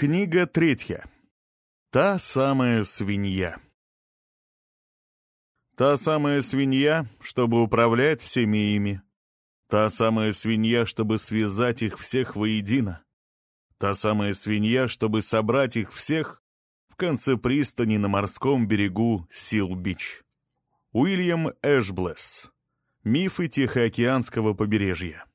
Книга третья. Та самая свинья. Та самая свинья, чтобы управлять всеми ими. Та самая свинья, чтобы связать их всех воедино. Та самая свинья, чтобы собрать их всех в конце пристани на морском берегу Сил-Бич. Уильям Эшблесс. Мифы Тихоокеанского побережья.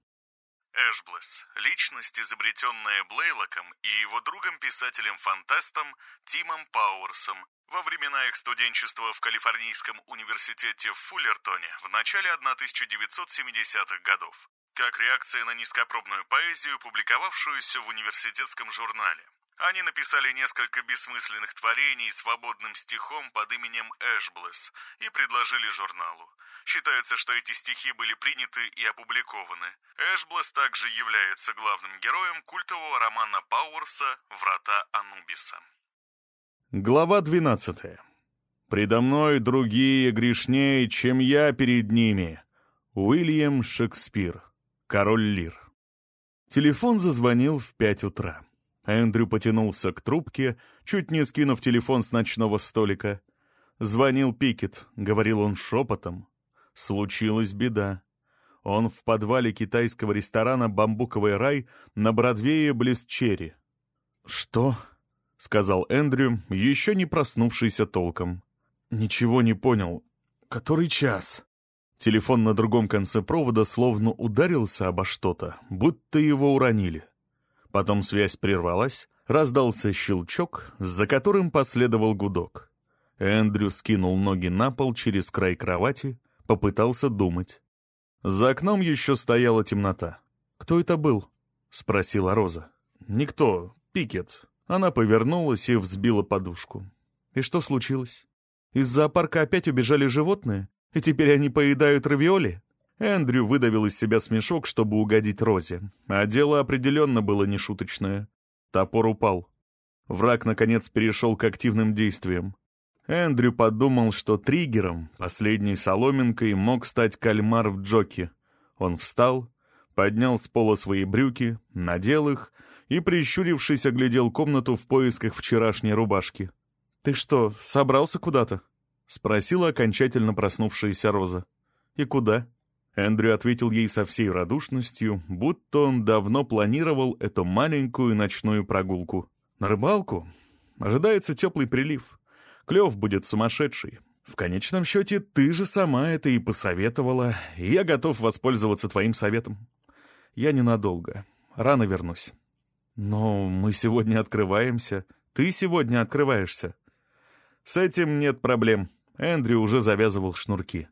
Эшблесс – личность, изобретенная Блейлоком и его другом-писателем-фантастом Тимом Пауэрсом во времена их студенчества в Калифорнийском университете в Фуллертоне в начале 1970-х годов, как реакция на низкопробную поэзию, публиковавшуюся в университетском журнале. Они написали несколько бессмысленных творений свободным стихом под именем Эшблесс и предложили журналу. Считается, что эти стихи были приняты и опубликованы. Эшблесс также является главным героем культового романа Пауэрса «Врата Анубиса». Глава 12. «Предо мной другие грешнее, чем я перед ними». Уильям Шекспир. Король Лир. Телефон зазвонил в пять утра. Эндрю потянулся к трубке, чуть не скинув телефон с ночного столика. Звонил Пикет, говорил он шепотом. Случилась беда. Он в подвале китайского ресторана «Бамбуковый рай» на Бродвее близ Черри. «Что?» — сказал Эндрю, еще не проснувшийся толком. «Ничего не понял. Который час?» Телефон на другом конце провода словно ударился обо что-то, будто его уронили. Потом связь прервалась, раздался щелчок, за которым последовал гудок. Эндрю скинул ноги на пол через край кровати, Попытался думать. За окном еще стояла темнота. «Кто это был?» — спросила Роза. «Никто. Пикет». Она повернулась и взбила подушку. «И что случилось? Из зоопарка опять убежали животные, и теперь они поедают равиоли?» Эндрю выдавил из себя смешок, чтобы угодить Розе. А дело определенно было нешуточное. Топор упал. Враг, наконец, перешел к активным действиям. Эндрю подумал, что триггером, последней соломинкой, мог стать кальмар в джоке. Он встал, поднял с пола свои брюки, надел их и, прищурившись, оглядел комнату в поисках вчерашней рубашки. «Ты что, собрался куда-то?» — спросила окончательно проснувшаяся Роза. «И куда?» Эндрю ответил ей со всей радушностью, будто он давно планировал эту маленькую ночную прогулку. «На рыбалку? Ожидается теплый прилив. Клев будет сумасшедший. В конечном счете, ты же сама это и посоветовала, и я готов воспользоваться твоим советом. Я ненадолго. Рано вернусь. Но мы сегодня открываемся. Ты сегодня открываешься. С этим нет проблем. Эндрю уже завязывал шнурки.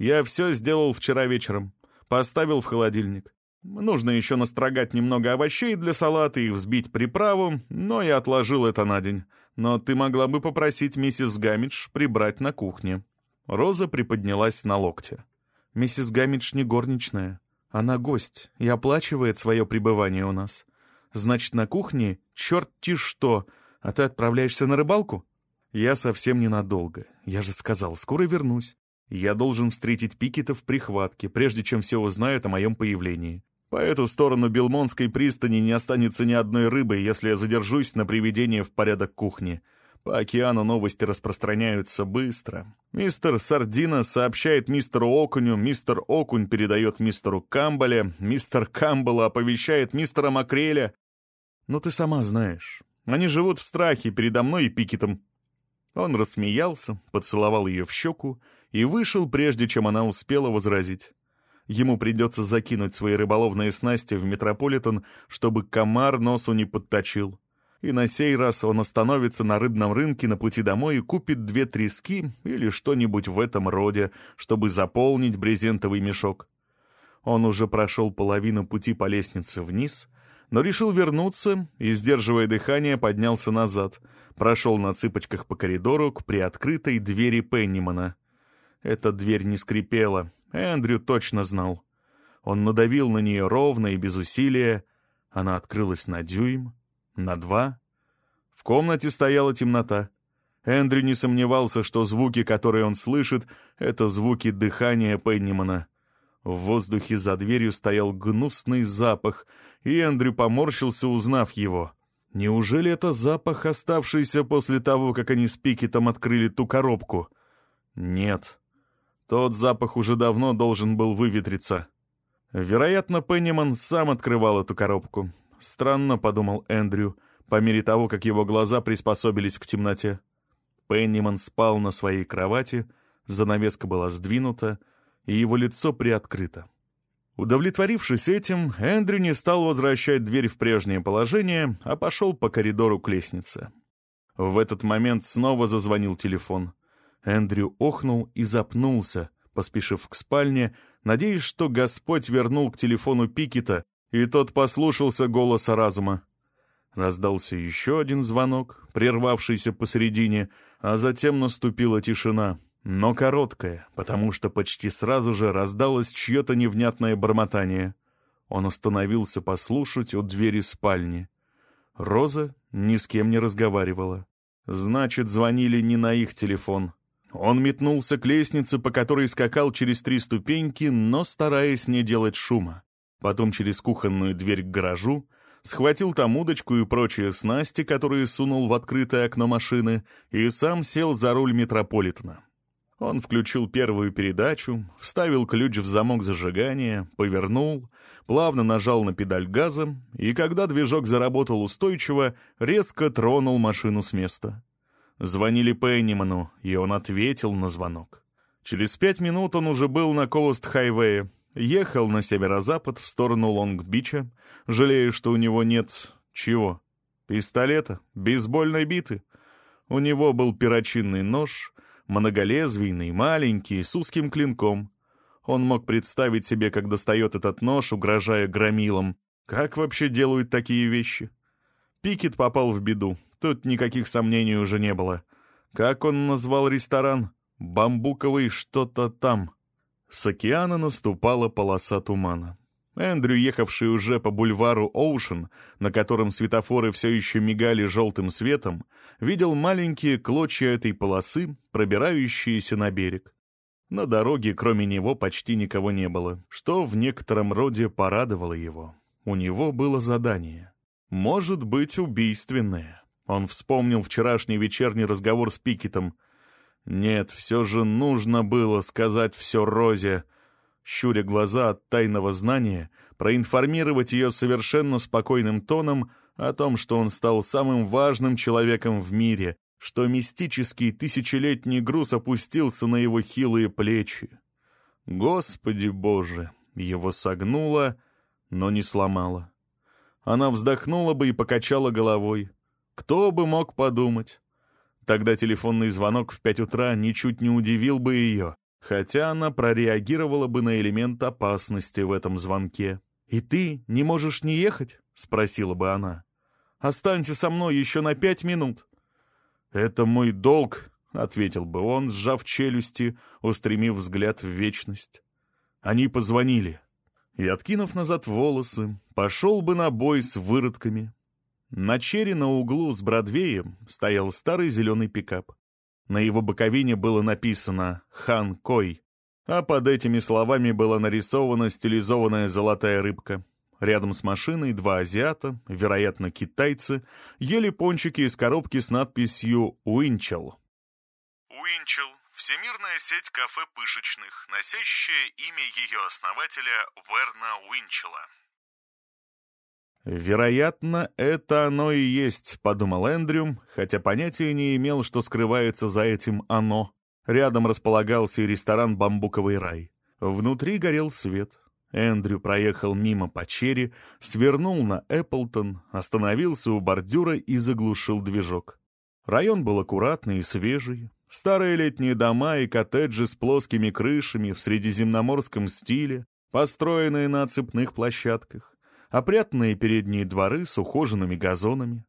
Я все сделал вчера вечером. Поставил в холодильник. Нужно еще настрогать немного овощей для салата и взбить приправу, но я отложил это на день но ты могла бы попросить миссис Гамидж прибрать на кухне». Роза приподнялась на локте. «Миссис Гамидж не горничная. Она гость и оплачивает свое пребывание у нас. Значит, на кухне черт-ти что, а ты отправляешься на рыбалку?» «Я совсем ненадолго. Я же сказал, скоро вернусь. Я должен встретить Пикета в прихватке, прежде чем все узнают о моем появлении. По эту сторону Белмонской пристани не останется ни одной рыбы, если я задержусь на приведение в порядок кухни. По океану новости распространяются быстро. Мистер Сардина сообщает мистеру Окуню, мистер Окунь передает мистеру Камбале, мистер Камбала оповещает мистера Макреля. Ну ты сама знаешь, они живут в страхе передо мной и Пикетом. Он рассмеялся, поцеловал ее в щеку и вышел, прежде чем она успела возразить. Ему придется закинуть свои рыболовные снасти в Метрополитен, чтобы комар носу не подточил. И на сей раз он остановится на рыбном рынке на пути домой и купит две трески или что-нибудь в этом роде, чтобы заполнить брезентовый мешок. Он уже прошел половину пути по лестнице вниз, но решил вернуться и, сдерживая дыхание, поднялся назад, прошел на цыпочках по коридору к приоткрытой двери Пеннимана. Эта дверь не скрипела, Эндрю точно знал. Он надавил на нее ровно и без усилия. Она открылась на дюйм, на два. В комнате стояла темнота. Эндрю не сомневался, что звуки, которые он слышит, — это звуки дыхания Пеннимана. В воздухе за дверью стоял гнусный запах, и Эндрю поморщился, узнав его. Неужели это запах, оставшийся после того, как они с Пикетом открыли ту коробку? Нет. Тот запах уже давно должен был выветриться. Вероятно, Пенниман сам открывал эту коробку. Странно, — подумал Эндрю, по мере того, как его глаза приспособились к темноте. Пенниман спал на своей кровати, занавеска была сдвинута, и его лицо приоткрыто. Удовлетворившись этим, Эндрю не стал возвращать дверь в прежнее положение, а пошел по коридору к лестнице. В этот момент снова зазвонил телефон. Эндрю охнул и запнулся, поспешив к спальне, надеясь, что Господь вернул к телефону Пикета, и тот послушался голоса разума. Раздался еще один звонок, прервавшийся посередине, а затем наступила тишина, но короткая, потому что почти сразу же раздалось чье-то невнятное бормотание. Он остановился послушать у двери спальни. Роза ни с кем не разговаривала. Значит, звонили не на их телефон. Он метнулся к лестнице, по которой скакал через три ступеньки, но стараясь не делать шума. Потом через кухонную дверь к гаражу, схватил там удочку и прочие снасти, которые сунул в открытое окно машины, и сам сел за руль Метрополитена. Он включил первую передачу, вставил ключ в замок зажигания, повернул, плавно нажал на педаль газа, и когда движок заработал устойчиво, резко тронул машину с места. Звонили Пенниману, и он ответил на звонок. Через пять минут он уже был на Коуст-хайвее, ехал на северо-запад в сторону Лонг-Бича, жалея, что у него нет... чего? Пистолета? Бейсбольной биты? У него был перочинный нож, многолезвийный, маленький, с узким клинком. Он мог представить себе, как достает этот нож, угрожая громилам. Как вообще делают такие вещи? Пикет попал в беду. Тут никаких сомнений уже не было. Как он назвал ресторан? Бамбуковый что-то там. С океана наступала полоса тумана. Эндрю, ехавший уже по бульвару Оушен, на котором светофоры все еще мигали желтым светом, видел маленькие клочья этой полосы, пробирающиеся на берег. На дороге, кроме него, почти никого не было, что в некотором роде порадовало его. У него было задание. Может быть, убийственное. Он вспомнил вчерашний вечерний разговор с Пикетом. Нет, все же нужно было сказать все Розе. Щуря глаза от тайного знания, проинформировать ее совершенно спокойным тоном о том, что он стал самым важным человеком в мире, что мистический тысячелетний груз опустился на его хилые плечи. Господи Боже! Его согнуло, но не сломало. Она вздохнула бы и покачала головой. Кто бы мог подумать? Тогда телефонный звонок в пять утра ничуть не удивил бы ее, хотя она прореагировала бы на элемент опасности в этом звонке. «И ты не можешь не ехать?» — спросила бы она. «Останься со мной еще на пять минут». «Это мой долг», — ответил бы он, сжав челюсти, устремив взгляд в вечность. Они позвонили. И, откинув назад волосы, пошел бы на бой с выродками, на чере на углу с Бродвеем стоял старый зеленый пикап. На его боковине было написано «Хан Кой», а под этими словами была нарисована стилизованная золотая рыбка. Рядом с машиной два азиата, вероятно, китайцы, ели пончики из коробки с надписью «Уинчел». Уинчел – всемирная сеть кафе-пышечных, носящая имя ее основателя Верна Уинчела. «Вероятно, это оно и есть», — подумал Эндрю, хотя понятия не имел, что скрывается за этим «оно». Рядом располагался и ресторан «Бамбуковый рай». Внутри горел свет. Эндрю проехал мимо по черри, свернул на Эпплтон, остановился у бордюра и заглушил движок. Район был аккуратный и свежий. Старые летние дома и коттеджи с плоскими крышами в средиземноморском стиле, построенные на цепных площадках опрятные передние дворы с ухоженными газонами.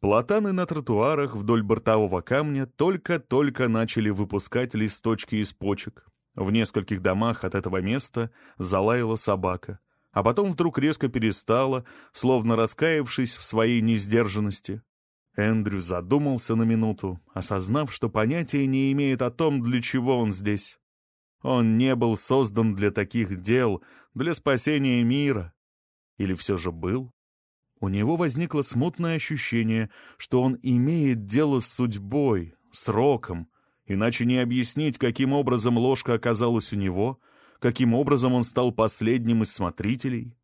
Платаны на тротуарах вдоль бортового камня только-только начали выпускать листочки из почек. В нескольких домах от этого места залаяла собака, а потом вдруг резко перестала, словно раскаявшись в своей несдержанности. Эндрю задумался на минуту, осознав, что понятия не имеет о том, для чего он здесь. Он не был создан для таких дел, для спасения мира. Или все же был? У него возникло смутное ощущение, что он имеет дело с судьбой, сроком, иначе не объяснить, каким образом ложка оказалась у него, каким образом он стал последним из смотрителей.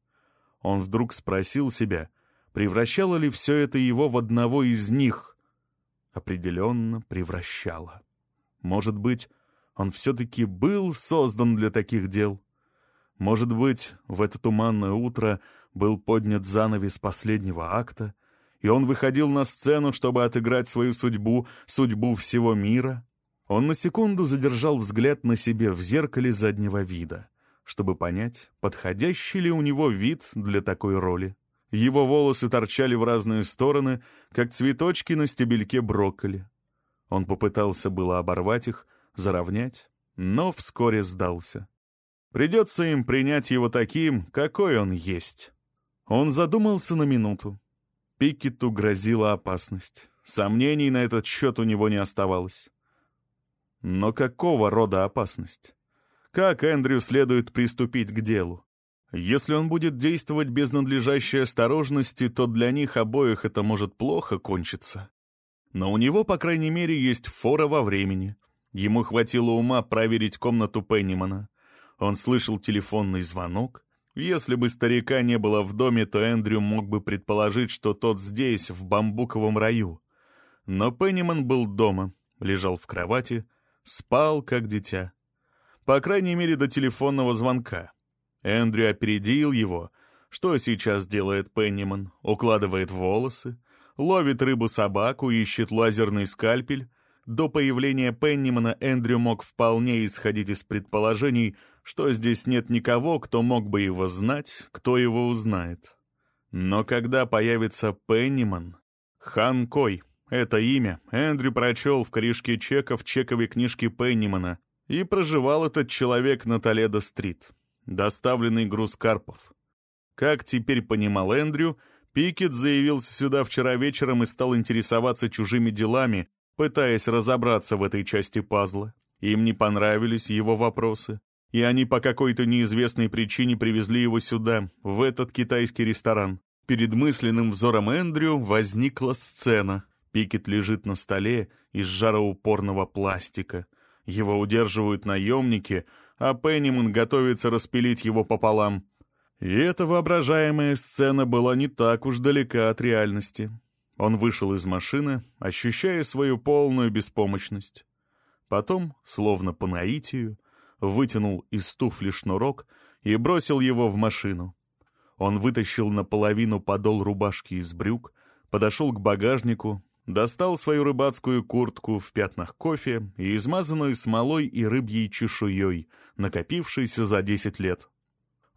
Он вдруг спросил себя, превращало ли все это его в одного из них. Определенно превращало. Может быть, он все-таки был создан для таких дел? Может быть, в это туманное утро был поднят занавес последнего акта, и он выходил на сцену, чтобы отыграть свою судьбу, судьбу всего мира? Он на секунду задержал взгляд на себе в зеркале заднего вида, чтобы понять, подходящий ли у него вид для такой роли. Его волосы торчали в разные стороны, как цветочки на стебельке брокколи. Он попытался было оборвать их, заровнять, но вскоре сдался. Придется им принять его таким, какой он есть. Он задумался на минуту. Пикету грозила опасность. Сомнений на этот счет у него не оставалось. Но какого рода опасность? Как Эндрю следует приступить к делу? Если он будет действовать без надлежащей осторожности, то для них обоих это может плохо кончиться. Но у него, по крайней мере, есть фора во времени. Ему хватило ума проверить комнату Пеннимана. Он слышал телефонный звонок. Если бы старика не было в доме, то Эндрю мог бы предположить, что тот здесь, в бамбуковом раю. Но Пенниман был дома, лежал в кровати, спал, как дитя. По крайней мере, до телефонного звонка. Эндрю опередил его. Что сейчас делает Пенниман? Укладывает волосы, ловит рыбу-собаку, ищет лазерный скальпель. До появления Пеннимана Эндрю мог вполне исходить из предположений, что здесь нет никого, кто мог бы его знать, кто его узнает. Но когда появится Пенниман... Хан Кой — это имя Эндрю прочел в корешке чека в чековой книжке Пеннимана, и проживал этот человек на Толедо-стрит. Доставленный груз карпов. Как теперь понимал Эндрю, Пикет заявился сюда вчера вечером и стал интересоваться чужими делами, пытаясь разобраться в этой части пазла. Им не понравились его вопросы и они по какой-то неизвестной причине привезли его сюда, в этот китайский ресторан. Перед мысленным взором Эндрю возникла сцена. Пикет лежит на столе из жароупорного пластика. Его удерживают наемники, а Пенниман готовится распилить его пополам. И эта воображаемая сцена была не так уж далека от реальности. Он вышел из машины, ощущая свою полную беспомощность. Потом, словно по наитию, вытянул из туфли шнурок и бросил его в машину. Он вытащил наполовину подол рубашки из брюк, подошел к багажнику, достал свою рыбацкую куртку в пятнах кофе и измазанную смолой и рыбьей чешуей, накопившейся за десять лет.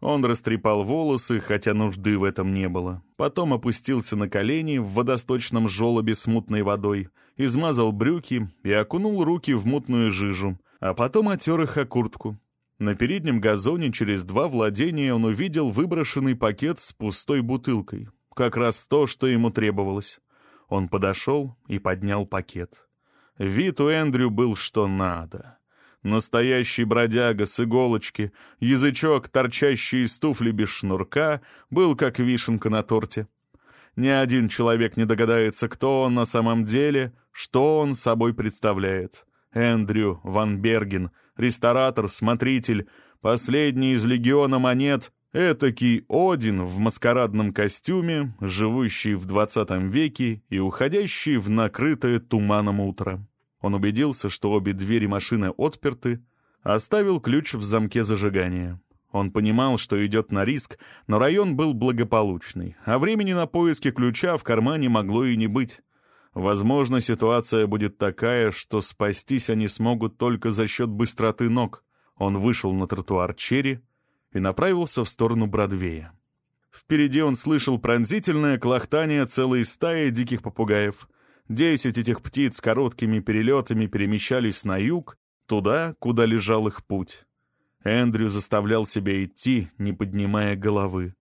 Он растрепал волосы, хотя нужды в этом не было. Потом опустился на колени в водосточном желобе с мутной водой, измазал брюки и окунул руки в мутную жижу, а потом отер их о куртку. На переднем газоне через два владения он увидел выброшенный пакет с пустой бутылкой. Как раз то, что ему требовалось. Он подошел и поднял пакет. Вид у Эндрю был что надо. Настоящий бродяга с иголочки, язычок, торчащий из туфли без шнурка, был как вишенка на торте. Ни один человек не догадается, кто он на самом деле, что он собой представляет. Эндрю Ван Берген, ресторатор, смотритель, последний из легиона монет, этакий Один в маскарадном костюме, живущий в двадцатом веке и уходящий в накрытое туманом утро. Он убедился, что обе двери машины отперты, оставил ключ в замке зажигания. Он понимал, что идет на риск, но район был благополучный, а времени на поиски ключа в кармане могло и не быть. Возможно, ситуация будет такая, что спастись они смогут только за счет быстроты ног. Он вышел на тротуар Черри и направился в сторону Бродвея. Впереди он слышал пронзительное клохтание целой стаи диких попугаев. Десять этих птиц короткими перелетами перемещались на юг, туда, куда лежал их путь. Эндрю заставлял себя идти, не поднимая головы.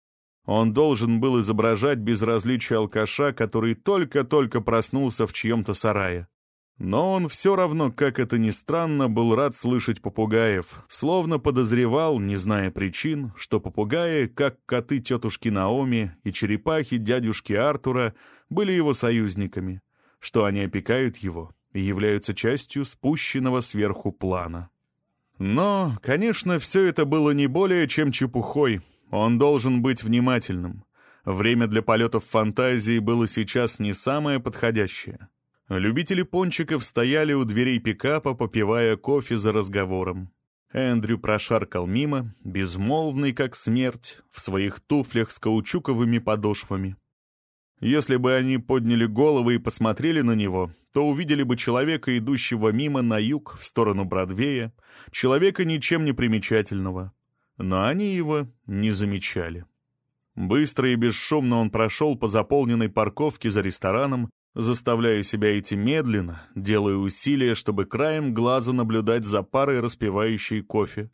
Он должен был изображать безразличие алкаша, который только-только проснулся в чьем-то сарае. Но он все равно, как это ни странно, был рад слышать попугаев, словно подозревал, не зная причин, что попугаи, как коты тетушки Наоми и черепахи дядюшки Артура, были его союзниками, что они опекают его и являются частью спущенного сверху плана. Но, конечно, все это было не более чем чепухой. Он должен быть внимательным. Время для полетов фантазии было сейчас не самое подходящее. Любители пончиков стояли у дверей пикапа, попивая кофе за разговором. Эндрю прошаркал мимо, безмолвный как смерть, в своих туфлях с каучуковыми подошвами. Если бы они подняли головы и посмотрели на него, то увидели бы человека, идущего мимо на юг, в сторону Бродвея, человека ничем не примечательного. Но они его не замечали. Быстро и бесшумно он прошел по заполненной парковке за рестораном, заставляя себя идти медленно, делая усилия, чтобы краем глаза наблюдать за парой, распивающей кофе.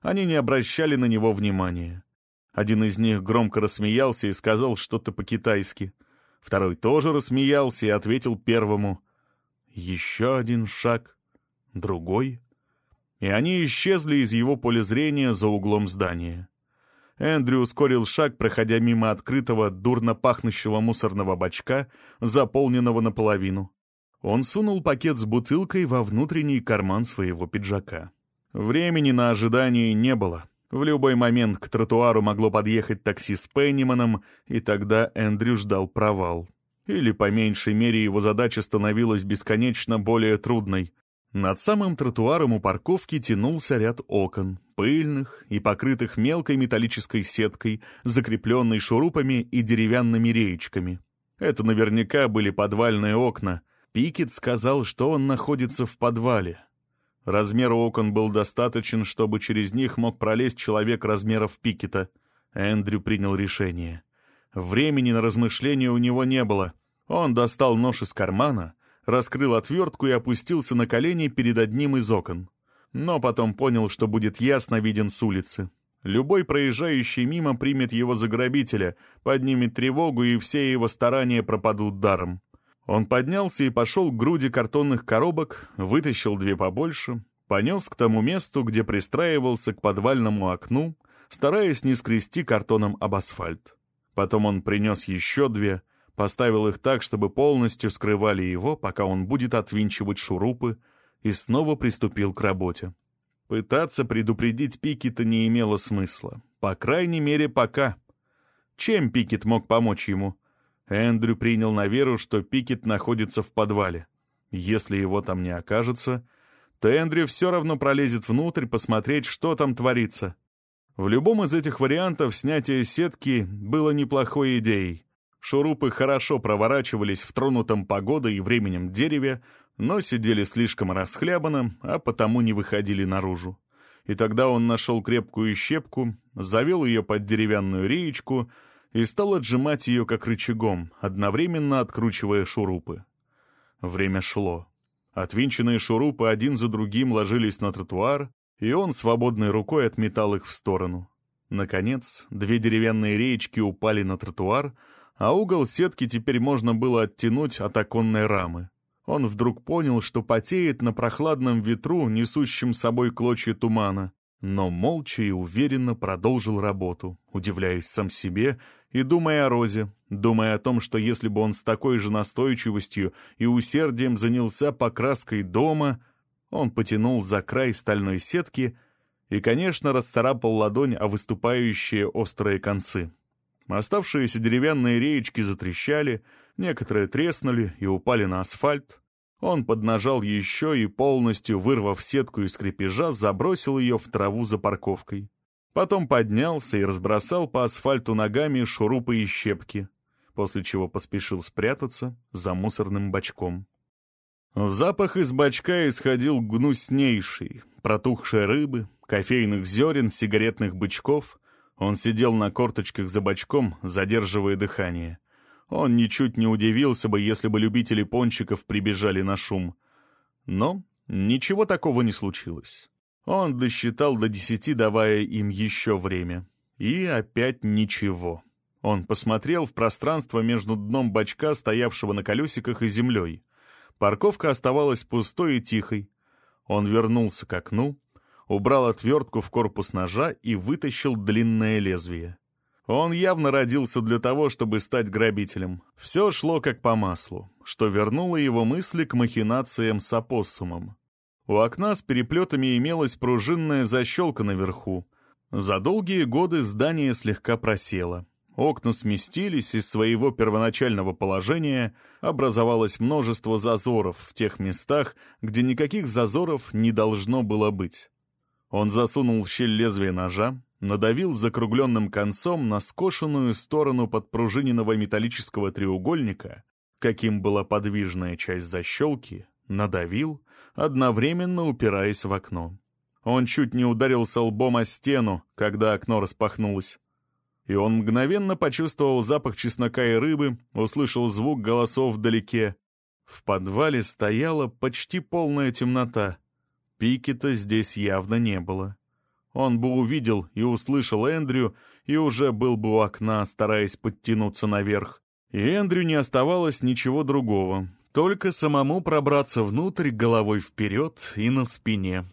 Они не обращали на него внимания. Один из них громко рассмеялся и сказал что-то по-китайски. Второй тоже рассмеялся и ответил первому. Еще один шаг, другой. И они исчезли из его поля зрения за углом здания. Эндрю ускорил шаг, проходя мимо открытого, дурно пахнущего мусорного бачка, заполненного наполовину. Он сунул пакет с бутылкой во внутренний карман своего пиджака. Времени на ожидание не было. В любой момент к тротуару могло подъехать такси с Пенниманом, и тогда Эндрю ждал провал. Или, по меньшей мере, его задача становилась бесконечно более трудной. Над самым тротуаром у парковки тянулся ряд окон, пыльных и покрытых мелкой металлической сеткой, закрепленной шурупами и деревянными реечками. Это наверняка были подвальные окна. Пикет сказал, что он находится в подвале. Размер окон был достаточен, чтобы через них мог пролезть человек размеров Пикета. Эндрю принял решение. Времени на размышления у него не было. Он достал нож из кармана — раскрыл отвертку и опустился на колени перед одним из окон. Но потом понял, что будет ясно виден с улицы. Любой проезжающий мимо примет его за грабителя, поднимет тревогу, и все его старания пропадут даром. Он поднялся и пошел к груди картонных коробок, вытащил две побольше, понес к тому месту, где пристраивался к подвальному окну, стараясь не скрести картоном об асфальт. Потом он принес еще две, Поставил их так, чтобы полностью скрывали его, пока он будет отвинчивать шурупы, и снова приступил к работе. Пытаться предупредить Пикета не имело смысла. По крайней мере, пока. Чем Пикет мог помочь ему? Эндрю принял на веру, что Пикет находится в подвале. Если его там не окажется, то Эндрю все равно пролезет внутрь посмотреть, что там творится. В любом из этих вариантов снятие сетки было неплохой идеей. Шурупы хорошо проворачивались в тронутом погодой и временем дереве, но сидели слишком расхлябанно, а потому не выходили наружу. И тогда он нашел крепкую щепку, завел ее под деревянную реечку и стал отжимать ее как рычагом, одновременно откручивая шурупы. Время шло. Отвинченные шурупы один за другим ложились на тротуар, и он свободной рукой отметал их в сторону. Наконец, две деревянные реечки упали на тротуар — а угол сетки теперь можно было оттянуть от оконной рамы. Он вдруг понял, что потеет на прохладном ветру, несущем с собой клочья тумана, но молча и уверенно продолжил работу, удивляясь сам себе и думая о Розе, думая о том, что если бы он с такой же настойчивостью и усердием занялся покраской дома, он потянул за край стальной сетки и, конечно, расцарапал ладонь о выступающие острые концы. Оставшиеся деревянные реечки затрещали, некоторые треснули и упали на асфальт. Он поднажал еще и, полностью вырвав сетку из крепежа, забросил ее в траву за парковкой. Потом поднялся и разбросал по асфальту ногами шурупы и щепки, после чего поспешил спрятаться за мусорным бачком. В запах из бачка исходил гнуснейший, протухшей рыбы, кофейных зерен, сигаретных бычков — он сидел на корточках за бочком, задерживая дыхание. Он ничуть не удивился бы, если бы любители пончиков прибежали на шум. Но ничего такого не случилось. Он досчитал до десяти, давая им еще время. И опять ничего. Он посмотрел в пространство между дном бачка, стоявшего на колесиках, и землей. Парковка оставалась пустой и тихой. Он вернулся к окну, убрал отвертку в корпус ножа и вытащил длинное лезвие. Он явно родился для того, чтобы стать грабителем. Все шло как по маслу, что вернуло его мысли к махинациям с опоссумом. У окна с переплетами имелась пружинная защелка наверху. За долгие годы здание слегка просело. Окна сместились из своего первоначального положения, образовалось множество зазоров в тех местах, где никаких зазоров не должно было быть. Он засунул в щель лезвие ножа, надавил закругленным концом на скошенную сторону подпружиненного металлического треугольника, каким была подвижная часть защелки, надавил, одновременно упираясь в окно. Он чуть не ударился лбом о стену, когда окно распахнулось. И он мгновенно почувствовал запах чеснока и рыбы, услышал звук голосов вдалеке. В подвале стояла почти полная темнота. Пикета здесь явно не было. Он бы увидел и услышал Эндрю, и уже был бы у окна, стараясь подтянуться наверх. И Эндрю не оставалось ничего другого, только самому пробраться внутрь головой вперед и на спине.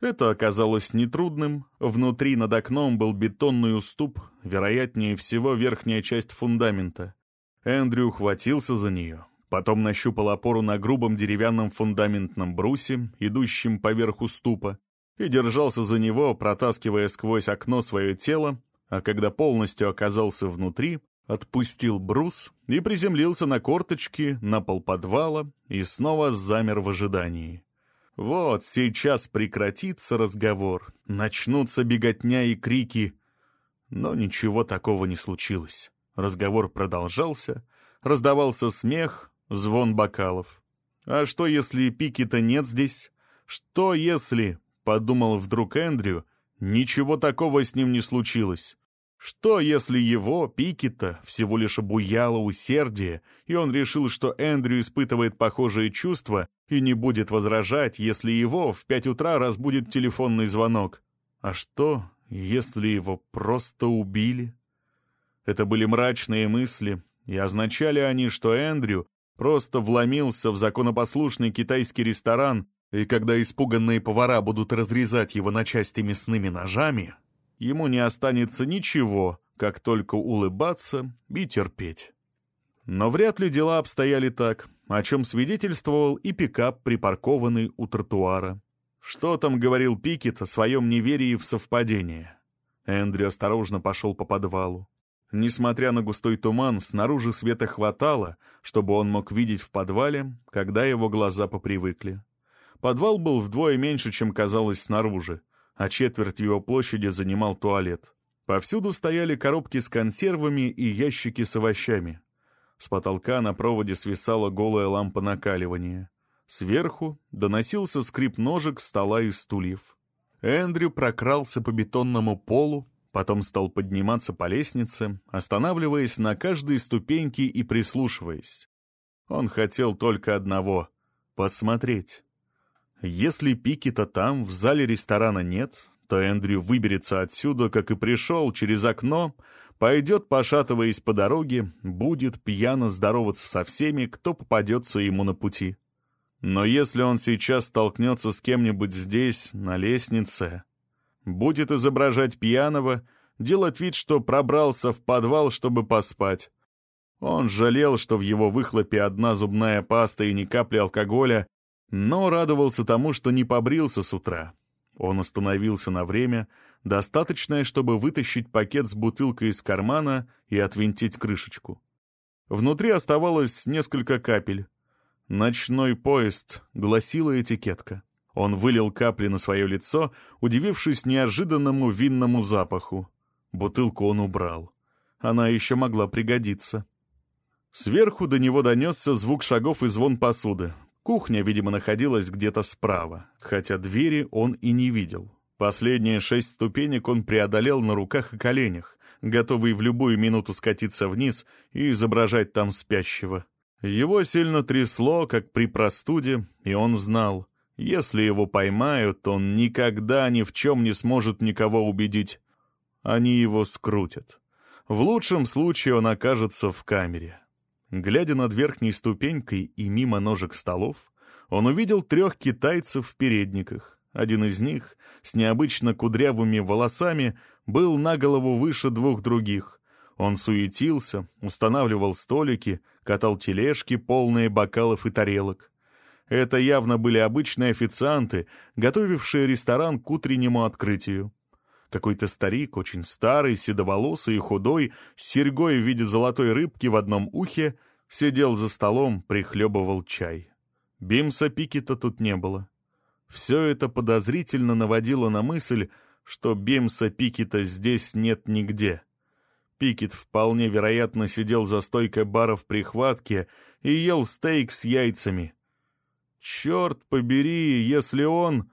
Это оказалось нетрудным. Внутри над окном был бетонный уступ, вероятнее всего верхняя часть фундамента. Эндрю ухватился за нее. Потом нащупал опору на грубом деревянном фундаментном брусе, идущем поверх уступа, и держался за него, протаскивая сквозь окно свое тело, а когда полностью оказался внутри, отпустил брус и приземлился на корточки на пол подвала и снова замер в ожидании. Вот сейчас прекратится разговор, начнутся беготня и крики. Но ничего такого не случилось. Разговор продолжался, раздавался смех, звон бокалов. А что, если Пики-то нет здесь? Что, если — подумал вдруг Эндрю, — ничего такого с ним не случилось. Что, если его, Пикета, всего лишь обуяло усердие, и он решил, что Эндрю испытывает похожие чувства и не будет возражать, если его в пять утра разбудит телефонный звонок? А что, если его просто убили? Это были мрачные мысли, и означали они, что Эндрю просто вломился в законопослушный китайский ресторан и когда испуганные повара будут разрезать его на части мясными ножами, ему не останется ничего, как только улыбаться и терпеть. Но вряд ли дела обстояли так, о чем свидетельствовал и пикап, припаркованный у тротуара. Что там говорил Пикет о своем неверии в совпадение? Эндрю осторожно пошел по подвалу. Несмотря на густой туман, снаружи света хватало, чтобы он мог видеть в подвале, когда его глаза попривыкли. Подвал был вдвое меньше, чем казалось снаружи, а четверть его площади занимал туалет. Повсюду стояли коробки с консервами и ящики с овощами. С потолка на проводе свисала голая лампа накаливания. Сверху доносился скрип ножек, стола и стульев. Эндрю прокрался по бетонному полу, потом стал подниматься по лестнице, останавливаясь на каждой ступеньке и прислушиваясь. Он хотел только одного — посмотреть. Если Пикета там, в зале ресторана нет, то Эндрю выберется отсюда, как и пришел, через окно, пойдет, пошатываясь по дороге, будет пьяно здороваться со всеми, кто попадется ему на пути. Но если он сейчас столкнется с кем-нибудь здесь, на лестнице, будет изображать пьяного, делать вид, что пробрался в подвал, чтобы поспать. Он жалел, что в его выхлопе одна зубная паста и ни капли алкоголя, но радовался тому, что не побрился с утра. Он остановился на время, достаточное, чтобы вытащить пакет с бутылкой из кармана и отвинтить крышечку. Внутри оставалось несколько капель. «Ночной поезд», — гласила этикетка. Он вылил капли на свое лицо, удивившись неожиданному винному запаху. Бутылку он убрал. Она еще могла пригодиться. Сверху до него донесся звук шагов и звон посуды. Кухня, видимо, находилась где-то справа, хотя двери он и не видел. Последние шесть ступенек он преодолел на руках и коленях, готовый в любую минуту скатиться вниз и изображать там спящего. Его сильно трясло, как при простуде, и он знал, если его поймают, он никогда ни в чем не сможет никого убедить. Они его скрутят. В лучшем случае он окажется в камере. Глядя над верхней ступенькой и мимо ножек столов, он увидел трех китайцев в передниках. Один из них, с необычно кудрявыми волосами, был на голову выше двух других. Он суетился, устанавливал столики, катал тележки, полные бокалов и тарелок. Это явно были обычные официанты, готовившие ресторан к утреннему открытию. Какой-то старик, очень старый, седоволосый и худой, с серьгой в виде золотой рыбки в одном ухе, сидел за столом, прихлебывал чай. Бимса Пикета тут не было. Все это подозрительно наводило на мысль, что Бимса Пикета здесь нет нигде. Пикет вполне вероятно сидел за стойкой бара в прихватке и ел стейк с яйцами. Черт побери, если он...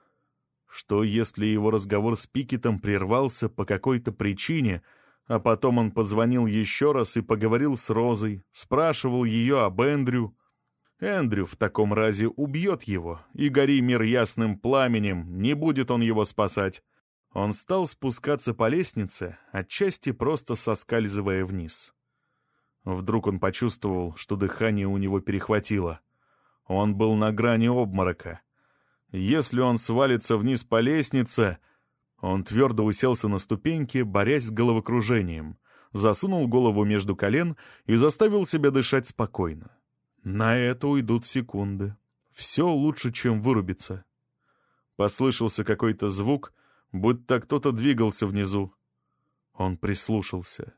Что если его разговор с Пикетом прервался по какой-то причине, а потом он позвонил еще раз и поговорил с Розой, спрашивал ее об Эндрю? Эндрю в таком разе убьет его, и гори мир ясным пламенем, не будет он его спасать. Он стал спускаться по лестнице, отчасти просто соскальзывая вниз. Вдруг он почувствовал, что дыхание у него перехватило. Он был на грани обморока. Если он свалится вниз по лестнице... Он твердо уселся на ступеньки, борясь с головокружением, засунул голову между колен и заставил себя дышать спокойно. На это уйдут секунды. Все лучше, чем вырубиться. Послышался какой-то звук, будто кто-то двигался внизу. Он прислушался.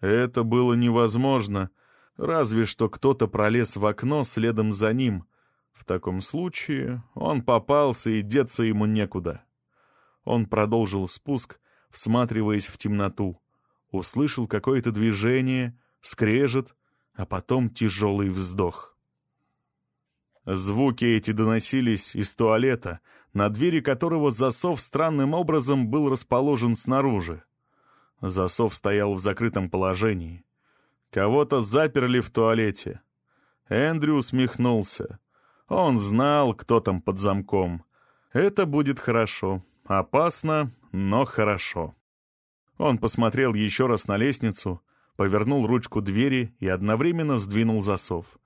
Это было невозможно, разве что кто-то пролез в окно следом за ним. В таком случае он попался, и деться ему некуда. Он продолжил спуск, всматриваясь в темноту. Услышал какое-то движение, скрежет, а потом тяжелый вздох. Звуки эти доносились из туалета, на двери которого засов странным образом был расположен снаружи. Засов стоял в закрытом положении. Кого-то заперли в туалете. Эндрю усмехнулся. Он знал, кто там под замком. Это будет хорошо. Опасно, но хорошо. Он посмотрел еще раз на лестницу, повернул ручку двери и одновременно сдвинул засов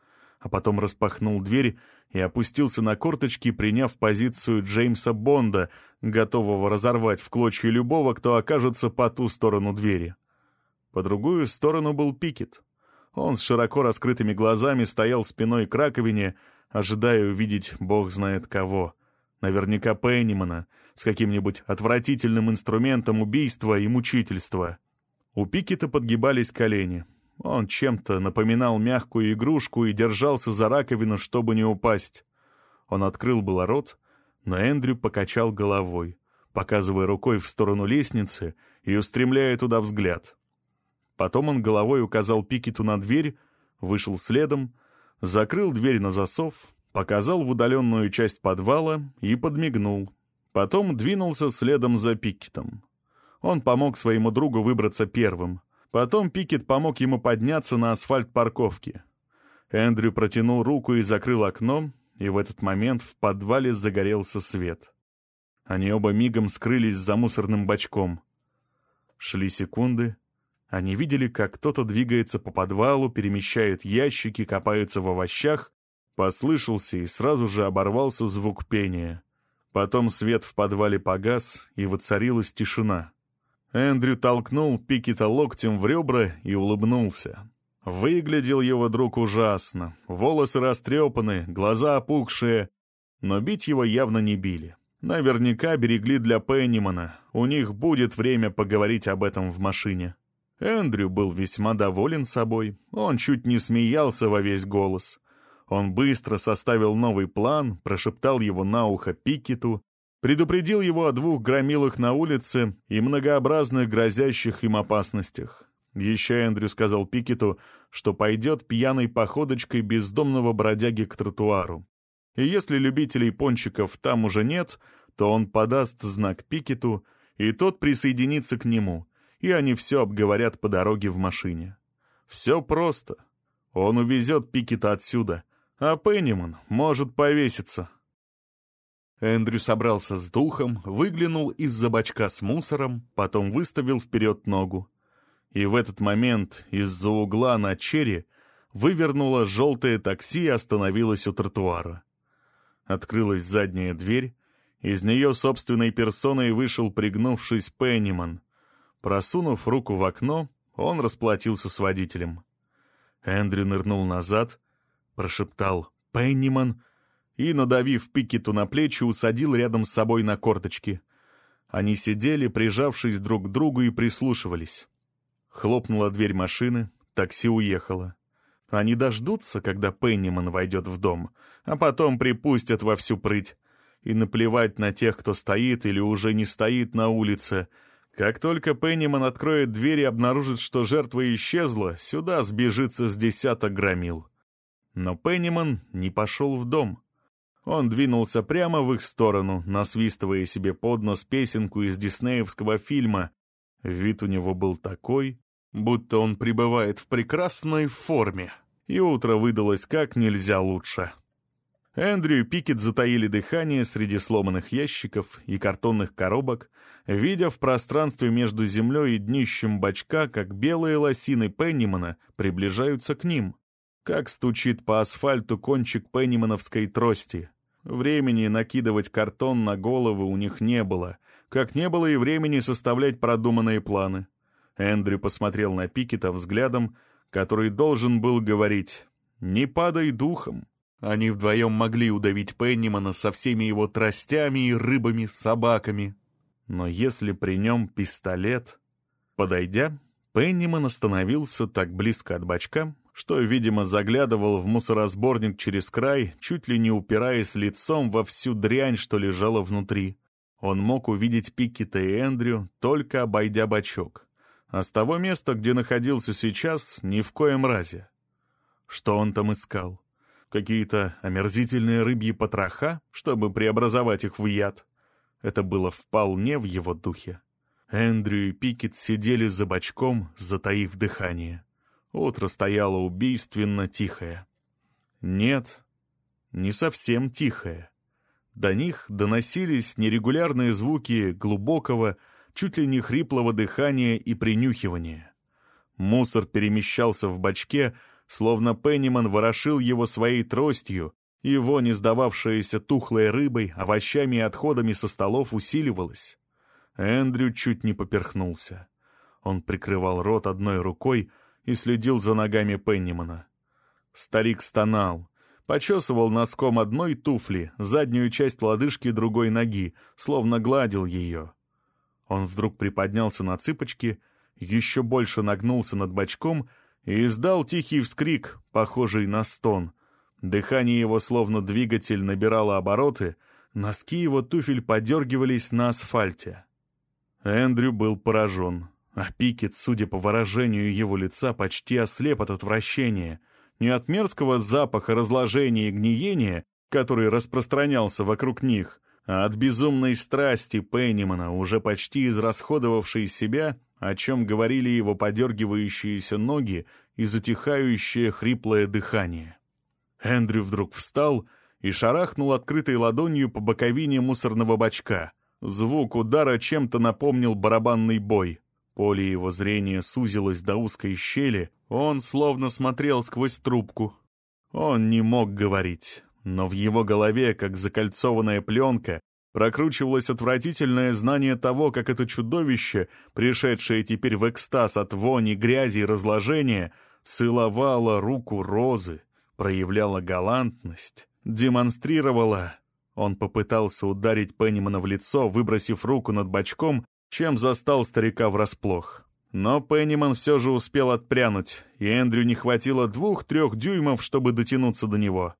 а потом распахнул дверь и опустился на корточки, приняв позицию Джеймса Бонда, готового разорвать в клочья любого, кто окажется по ту сторону двери. По другую сторону был Пикет. Он с широко раскрытыми глазами стоял спиной к раковине, ожидая увидеть бог знает кого. Наверняка Пеннимана, с каким-нибудь отвратительным инструментом убийства и мучительства. У Пикета подгибались колени. Он чем-то напоминал мягкую игрушку и держался за раковину, чтобы не упасть. Он открыл было рот, но Эндрю покачал головой, показывая рукой в сторону лестницы и устремляя туда взгляд. Потом он головой указал Пикету на дверь, вышел следом, закрыл дверь на засов, показал в удаленную часть подвала и подмигнул. Потом двинулся следом за Пикетом. Он помог своему другу выбраться первым — Потом Пикет помог ему подняться на асфальт парковки. Эндрю протянул руку и закрыл окно, и в этот момент в подвале загорелся свет. Они оба мигом скрылись за мусорным бачком. Шли секунды. Они видели, как кто-то двигается по подвалу, перемещает ящики, копается в овощах. Послышался и сразу же оборвался звук пения. Потом свет в подвале погас, и воцарилась тишина. Эндрю толкнул Пикета локтем в ребра и улыбнулся. Выглядел его друг ужасно. Волосы растрепаны, глаза опухшие. Но бить его явно не били. Наверняка берегли для Пеннимана. У них будет время поговорить об этом в машине. Эндрю был весьма доволен собой. Он чуть не смеялся во весь голос. Он быстро составил новый план, прошептал его на ухо Пикету, предупредил его о двух громилах на улице и многообразных грозящих им опасностях. Еще Эндрю сказал Пикету, что пойдет пьяной походочкой бездомного бродяги к тротуару. И если любителей пончиков там уже нет, то он подаст знак Пикету, и тот присоединится к нему, и они все обговорят по дороге в машине. Все просто. Он увезет Пикета отсюда, а Пенниман может повеситься. Эндрю собрался с духом, выглянул из-за бачка с мусором, потом выставил вперед ногу. И в этот момент из-за угла на черри вывернуло желтое такси и остановилось у тротуара. Открылась задняя дверь, из нее собственной персоной вышел пригнувшись Пенниман. Просунув руку в окно, он расплатился с водителем. Эндрю нырнул назад, прошептал «Пенниман» и, надавив Пикету на плечи, усадил рядом с собой на корточки. Они сидели, прижавшись друг к другу, и прислушивались. Хлопнула дверь машины, такси уехало. Они дождутся, когда Пенниман войдет в дом, а потом припустят во всю прыть. И наплевать на тех, кто стоит или уже не стоит на улице. Как только Пенниман откроет дверь и обнаружит, что жертва исчезла, сюда сбежится с десяток громил. Но Пенниман не пошел в дом. Он двинулся прямо в их сторону, насвистывая себе под нос песенку из диснеевского фильма. Вид у него был такой, будто он пребывает в прекрасной форме, и утро выдалось как нельзя лучше. Эндрю и Пикет затаили дыхание среди сломанных ящиков и картонных коробок, видя в пространстве между землей и днищем бачка, как белые лосины Пеннимана приближаются к ним, как стучит по асфальту кончик пеннимановской трости. Времени накидывать картон на головы у них не было, как не было и времени составлять продуманные планы. Эндрю посмотрел на Пикета взглядом, который должен был говорить «Не падай духом». Они вдвоем могли удавить Пеннимана со всеми его тростями и рыбами-собаками. Но если при нем пистолет... Подойдя, Пенниман остановился так близко от бачка, что, видимо, заглядывал в мусоросборник через край, чуть ли не упираясь лицом во всю дрянь, что лежала внутри. Он мог увидеть Пикета и Эндрю, только обойдя бачок а с того места, где находился сейчас, ни в коем разе. Что он там искал? Какие-то омерзительные рыбьи потроха, чтобы преобразовать их в яд? Это было вполне в его духе. Эндрю и Пикет сидели за бочком, затаив дыхание. Утро стояло убийственно тихое. Нет, не совсем тихое. До них доносились нерегулярные звуки глубокого, чуть ли не хриплого дыхания и принюхивания. Мусор перемещался в бачке, словно Пенниман ворошил его своей тростью, и не сдававшаяся тухлой рыбой, овощами и отходами со столов усиливалась. Эндрю чуть не поперхнулся. Он прикрывал рот одной рукой и следил за ногами Пеннимана. Старик стонал, почесывал носком одной туфли заднюю часть лодыжки другой ноги, словно гладил ее. Он вдруг приподнялся на цыпочки, еще больше нагнулся над бочком и издал тихий вскрик, похожий на стон. Дыхание его, словно двигатель, набирало обороты, носки его туфель подергивались на асфальте. Эндрю был поражен, а Пикет, судя по выражению его лица, почти ослеп от отвращения. Не от мерзкого запаха разложения и гниения, который распространялся вокруг них, от безумной страсти Пеннимана, уже почти израсходовавшей себя, о чем говорили его подергивающиеся ноги и затихающее хриплое дыхание. Эндрю вдруг встал и шарахнул открытой ладонью по боковине мусорного бачка. Звук удара чем-то напомнил барабанный бой. Поле его зрения сузилось до узкой щели, он словно смотрел сквозь трубку. Он не мог говорить но в его голове, как закольцованная пленка, прокручивалось отвратительное знание того, как это чудовище, пришедшее теперь в экстаз от вони, грязи и разложения, целовало руку розы, проявляло галантность, демонстрировало... Он попытался ударить Пеннимана в лицо, выбросив руку над бочком, чем застал старика врасплох. Но Пенниман все же успел отпрянуть, и Эндрю не хватило двух-трех дюймов, чтобы дотянуться до него.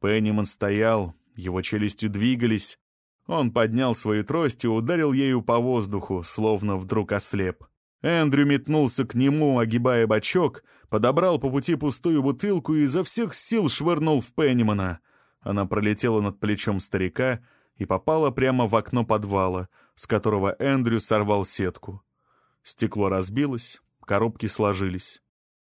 Пенниман стоял, его челюсти двигались. Он поднял свою трость и ударил ею по воздуху, словно вдруг ослеп. Эндрю метнулся к нему, огибая бачок, подобрал по пути пустую бутылку и изо всех сил швырнул в Пеннимана. Она пролетела над плечом старика и попала прямо в окно подвала, с которого Эндрю сорвал сетку. Стекло разбилось, коробки сложились.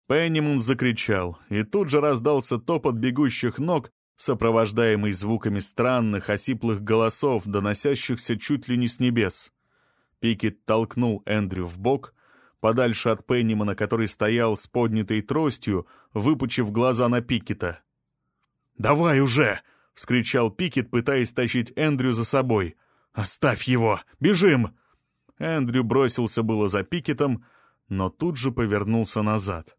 Пенниман закричал, и тут же раздался топот бегущих ног, сопровождаемый звуками странных, осиплых голосов, доносящихся чуть ли не с небес. Пикет толкнул Эндрю в бок, подальше от Пеннимана, который стоял с поднятой тростью, выпучив глаза на Пикета. «Давай уже!» — вскричал Пикет, пытаясь тащить Эндрю за собой. «Оставь его! Бежим!» Эндрю бросился было за Пикетом, но тут же повернулся назад.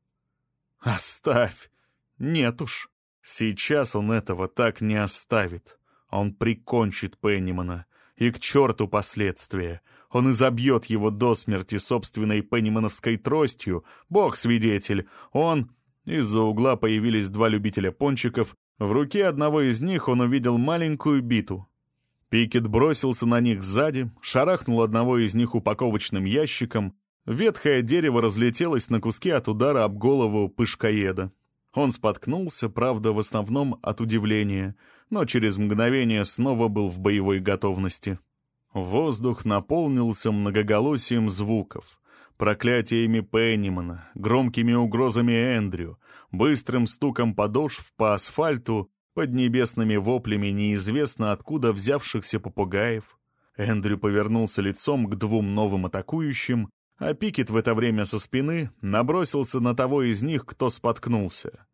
«Оставь! Нет уж, сейчас он этого так не оставит. Он прикончит Пеннимана, и к черту последствия. Он изобьет его до смерти собственной пеннимановской тростью, бог-свидетель. Он... Из-за угла появились два любителя пончиков. В руке одного из них он увидел маленькую биту. Пикет бросился на них сзади, шарахнул одного из них упаковочным ящиком. Ветхое дерево разлетелось на куски от удара об голову пышкоеда. Он споткнулся, правда, в основном от удивления, но через мгновение снова был в боевой готовности. Воздух наполнился многоголосием звуков, проклятиями Пеннимана, громкими угрозами Эндрю, быстрым стуком подошв по асфальту, под небесными воплями неизвестно откуда взявшихся попугаев. Эндрю повернулся лицом к двум новым атакующим, а Пикет в это время со спины набросился на того из них, кто споткнулся.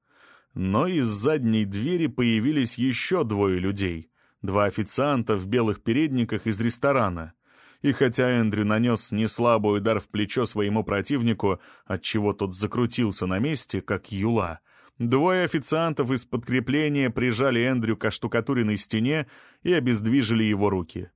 Но из задней двери появились еще двое людей — два официанта в белых передниках из ресторана. И хотя Эндрю нанес неслабый удар в плечо своему противнику, отчего тот закрутился на месте, как юла, двое официантов из подкрепления прижали Эндрю к оштукатуренной стене и обездвижили его руки.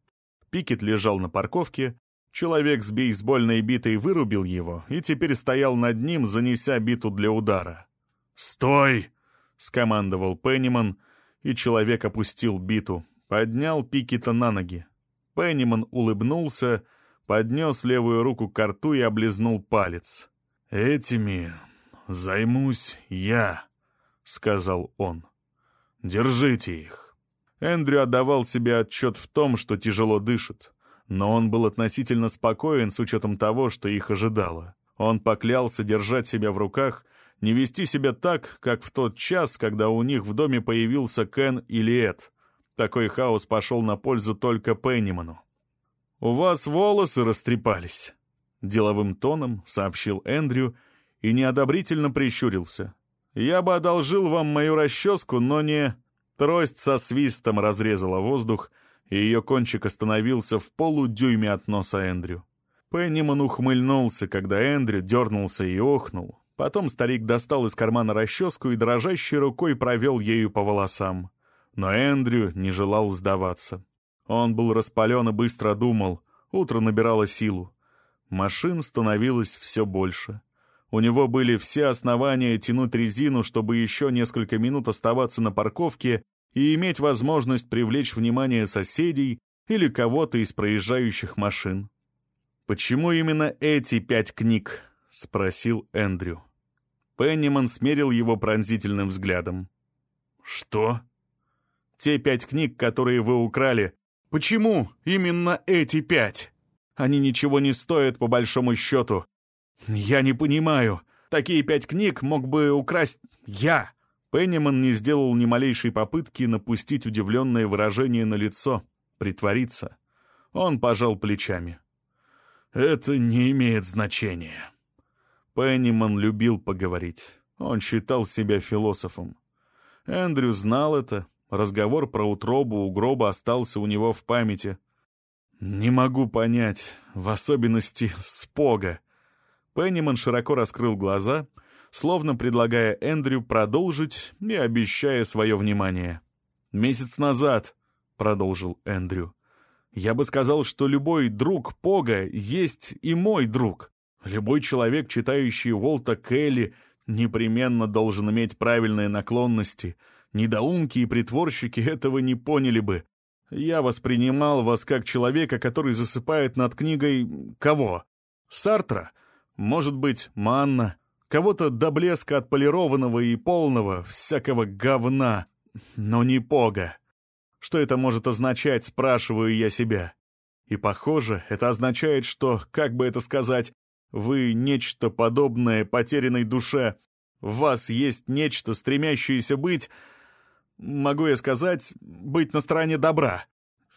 Пикет лежал на парковке, человек с бейсбольной битой вырубил его и теперь стоял над ним, занеся биту для удара. «Стой!» — скомандовал Пенниман, и человек опустил биту, поднял Пикета на ноги. Пенниман улыбнулся, поднес левую руку к рту и облизнул палец. «Этими займусь я», — сказал он. «Держите их». Эндрю отдавал себе отчет в том, что тяжело дышит, но он был относительно спокоен с учетом того, что их ожидало. Он поклялся держать себя в руках, не вести себя так, как в тот час, когда у них в доме появился Кен или Эд, такой хаос пошел на пользу только Пенниману. «У вас волосы растрепались», — деловым тоном сообщил Эндрю и неодобрительно прищурился. «Я бы одолжил вам мою расческу, но не...» Трость со свистом разрезала воздух, и ее кончик остановился в полудюйме от носа Эндрю. Пенниман ухмыльнулся, когда Эндрю дернулся и охнул. Потом старик достал из кармана расческу и дрожащей рукой провел ею по волосам. Но Эндрю не желал сдаваться. Он был распален и быстро думал. Утро набирало силу. Машин становилось все больше. У него были все основания тянуть резину, чтобы еще несколько минут оставаться на парковке и иметь возможность привлечь внимание соседей или кого-то из проезжающих машин. «Почему именно эти пять книг?» — спросил Эндрю. Пенниман смерил его пронзительным взглядом. «Что?» Те пять книг, которые вы украли. Почему именно эти пять? Они ничего не стоят по большому счету. Я не понимаю. Такие пять книг мог бы украсть я. Пенниман не сделал ни малейшей попытки напустить удивленное выражение на лицо, притвориться. Он пожал плечами. «Это не имеет значения». Пенниман любил поговорить. Он считал себя философом. Эндрю знал это Разговор про утробу у гроба остался у него в памяти. «Не могу понять, в особенности Спога». Пенниман широко раскрыл глаза, словно предлагая Эндрю продолжить и обещая свое внимание. «Месяц назад», — продолжил Эндрю, — «я бы сказал, что любой друг Пога есть и мой друг. Любой человек, читающий Уолта Келли, непременно должен иметь правильные наклонности — Недоумки и притворщики этого не поняли бы. Я воспринимал вас как человека, который засыпает над книгой... кого? Сартра? Может быть, Манна? Кого-то до блеска отполированного и полного, всякого говна. Но не Пога. Что это может означать, спрашиваю я себя. И, похоже, это означает, что, как бы это сказать, вы нечто подобное потерянной душе. В вас есть нечто, стремящееся быть могу я сказать, быть на стороне добра.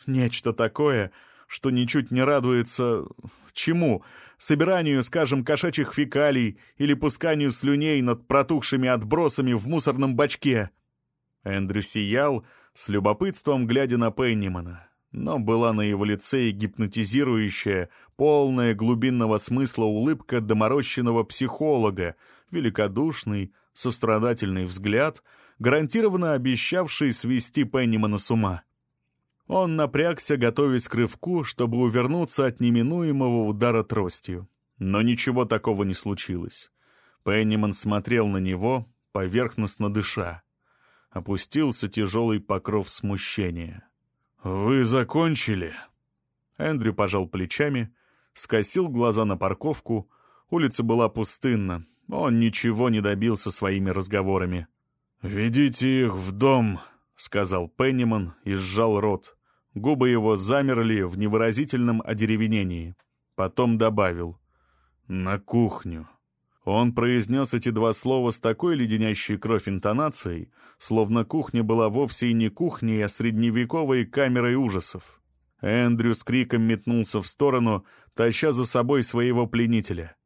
Нечто такое, что ничуть не радуется... Чему? Собиранию, скажем, кошачьих фекалий или пусканию слюней над протухшими отбросами в мусорном бачке. Эндрю сиял, с любопытством глядя на Пеннимана, но была на его лице и гипнотизирующая, полная глубинного смысла улыбка доморощенного психолога, великодушный, сострадательный взгляд, гарантированно обещавший свести Пеннимана с ума. Он напрягся, готовясь к рывку, чтобы увернуться от неминуемого удара тростью. Но ничего такого не случилось. Пенниман смотрел на него, поверхностно дыша. Опустился тяжелый покров смущения. «Вы закончили?» Эндрю пожал плечами, скосил глаза на парковку. Улица была пустынна. Он ничего не добился своими разговорами. «Ведите их в дом», — сказал Пенниман и сжал рот. Губы его замерли в невыразительном одеревенении. Потом добавил «На кухню». Он произнес эти два слова с такой леденящей кровь интонацией, словно кухня была вовсе и не кухней, а средневековой камерой ужасов. Эндрю с криком метнулся в сторону, таща за собой своего пленителя.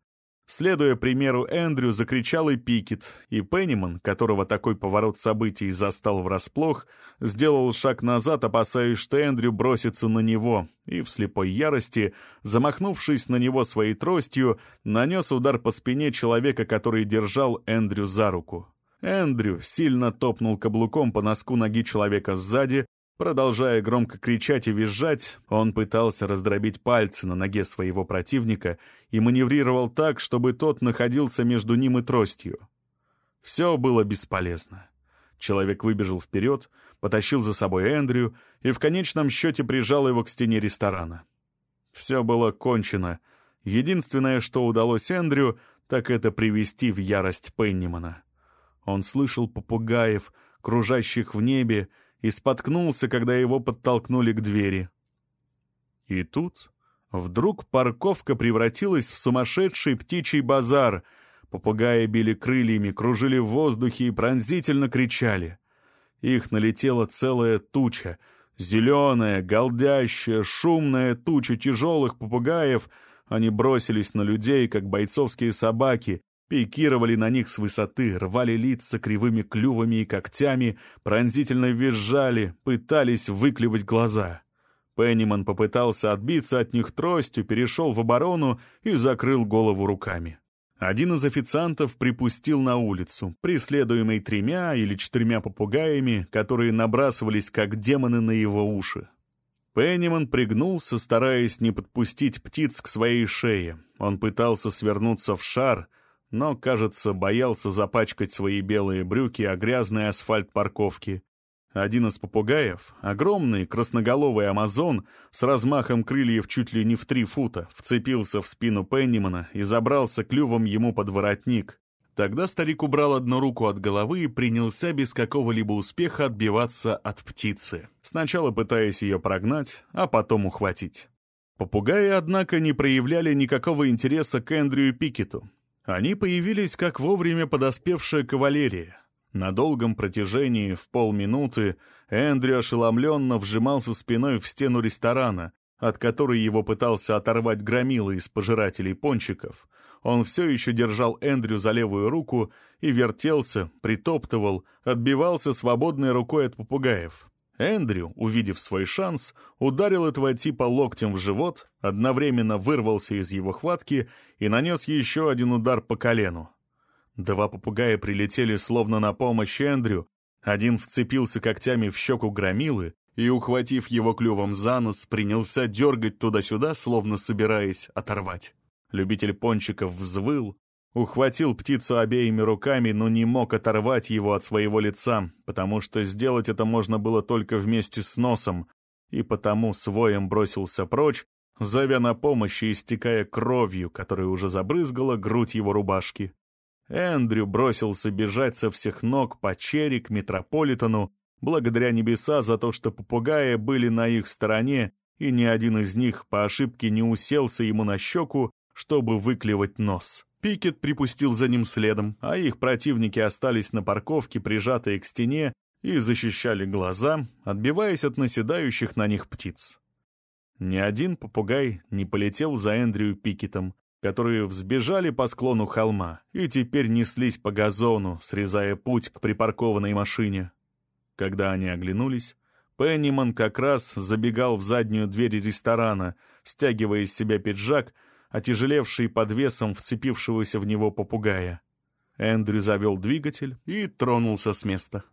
Следуя примеру Эндрю, закричал и Пикет, и Пенниман, которого такой поворот событий застал врасплох, сделал шаг назад, опасаясь, что Эндрю бросится на него, и в слепой ярости, замахнувшись на него своей тростью, нанес удар по спине человека, который держал Эндрю за руку. Эндрю сильно топнул каблуком по носку ноги человека сзади, Продолжая громко кричать и визжать, он пытался раздробить пальцы на ноге своего противника и маневрировал так, чтобы тот находился между ним и тростью. Все было бесполезно. Человек выбежал вперед, потащил за собой Эндрю и в конечном счете прижал его к стене ресторана. Все было кончено. Единственное, что удалось Эндрю, так это привести в ярость Пеннимана. Он слышал попугаев, кружащих в небе, и споткнулся, когда его подтолкнули к двери. И тут вдруг парковка превратилась в сумасшедший птичий базар. Попугаи били крыльями, кружили в воздухе и пронзительно кричали. Их налетела целая туча, зеленая, голдящая, шумная туча тяжелых попугаев. Они бросились на людей, как бойцовские собаки, пикировали на них с высоты, рвали лица кривыми клювами и когтями, пронзительно визжали, пытались выклевать глаза. Пенниман попытался отбиться от них тростью, перешел в оборону и закрыл голову руками. Один из официантов припустил на улицу, преследуемый тремя или четырьмя попугаями, которые набрасывались как демоны на его уши. Пенниман пригнулся, стараясь не подпустить птиц к своей шее. Он пытался свернуться в шар — но, кажется, боялся запачкать свои белые брюки о грязный асфальт парковки. Один из попугаев, огромный красноголовый амазон с размахом крыльев чуть ли не в три фута, вцепился в спину Пеннимана и забрался клювом ему под воротник. Тогда старик убрал одну руку от головы и принялся без какого-либо успеха отбиваться от птицы, сначала пытаясь ее прогнать, а потом ухватить. Попугаи, однако, не проявляли никакого интереса к Эндрю Пикету, они появились как вовремя подоспевшая кавалерия. На долгом протяжении в полминуты Эндрю ошеломленно вжимался спиной в стену ресторана, от которой его пытался оторвать громила из пожирателей пончиков. Он все еще держал Эндрю за левую руку и вертелся, притоптывал, отбивался свободной рукой от попугаев. Эндрю, увидев свой шанс, ударил этого типа локтем в живот, одновременно вырвался из его хватки и нанес еще один удар по колену. Два попугая прилетели словно на помощь Эндрю, один вцепился когтями в щеку громилы и, ухватив его клювом за нос, принялся дергать туда-сюда, словно собираясь оторвать. Любитель пончиков взвыл, Ухватил птицу обеими руками, но не мог оторвать его от своего лица, потому что сделать это можно было только вместе с носом, и потому своем бросился прочь, зовя на помощь и истекая кровью, которая уже забрызгала грудь его рубашки. Эндрю бросился бежать со всех ног по черри к Метрополитену, благодаря небеса за то, что попугаи были на их стороне, и ни один из них по ошибке не уселся ему на щеку, чтобы выклевать нос. Пикет припустил за ним следом, а их противники остались на парковке, прижатые к стене, и защищали глаза, отбиваясь от наседающих на них птиц. Ни один попугай не полетел за Эндрю Пикетом, которые взбежали по склону холма и теперь неслись по газону, срезая путь к припаркованной машине. Когда они оглянулись, Пенниман как раз забегал в заднюю дверь ресторана, стягивая из себя пиджак, отяжелевший под весом вцепившегося в него попугая. Эндрю завел двигатель и тронулся с места.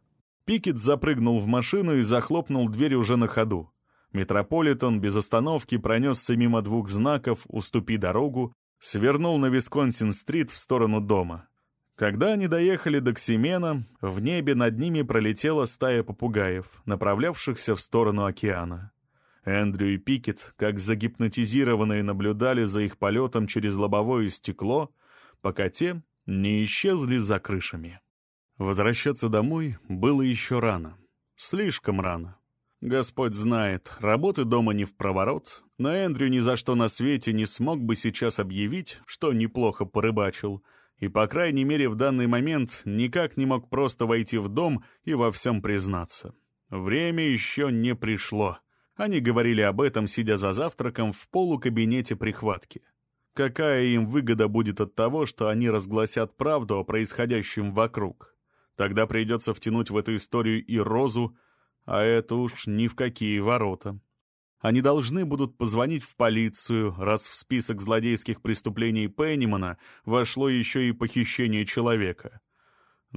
Пикет запрыгнул в машину и захлопнул дверь уже на ходу. Метрополитен без остановки пронесся мимо двух знаков «Уступи дорогу», свернул на Висконсин-стрит в сторону дома. Когда они доехали до Ксимена, в небе над ними пролетела стая попугаев, направлявшихся в сторону океана. Эндрю и Пикет, как загипнотизированные, наблюдали за их полетом через лобовое стекло, пока те не исчезли за крышами. Возвращаться домой было еще рано. Слишком рано. Господь знает, работы дома не в проворот, но Эндрю ни за что на свете не смог бы сейчас объявить, что неплохо порыбачил — и, по крайней мере, в данный момент никак не мог просто войти в дом и во всем признаться. Время еще не пришло. Они говорили об этом, сидя за завтраком в полукабинете прихватки. Какая им выгода будет от того, что они разгласят правду о происходящем вокруг? Тогда придется втянуть в эту историю и Розу, а это уж ни в какие ворота. Они должны будут позвонить в полицию, раз в список злодейских преступлений Пеннимана вошло еще и похищение человека.